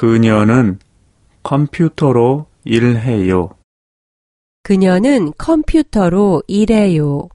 그녀는 컴퓨터로 일해요. 그녀는 컴퓨터로 일해요.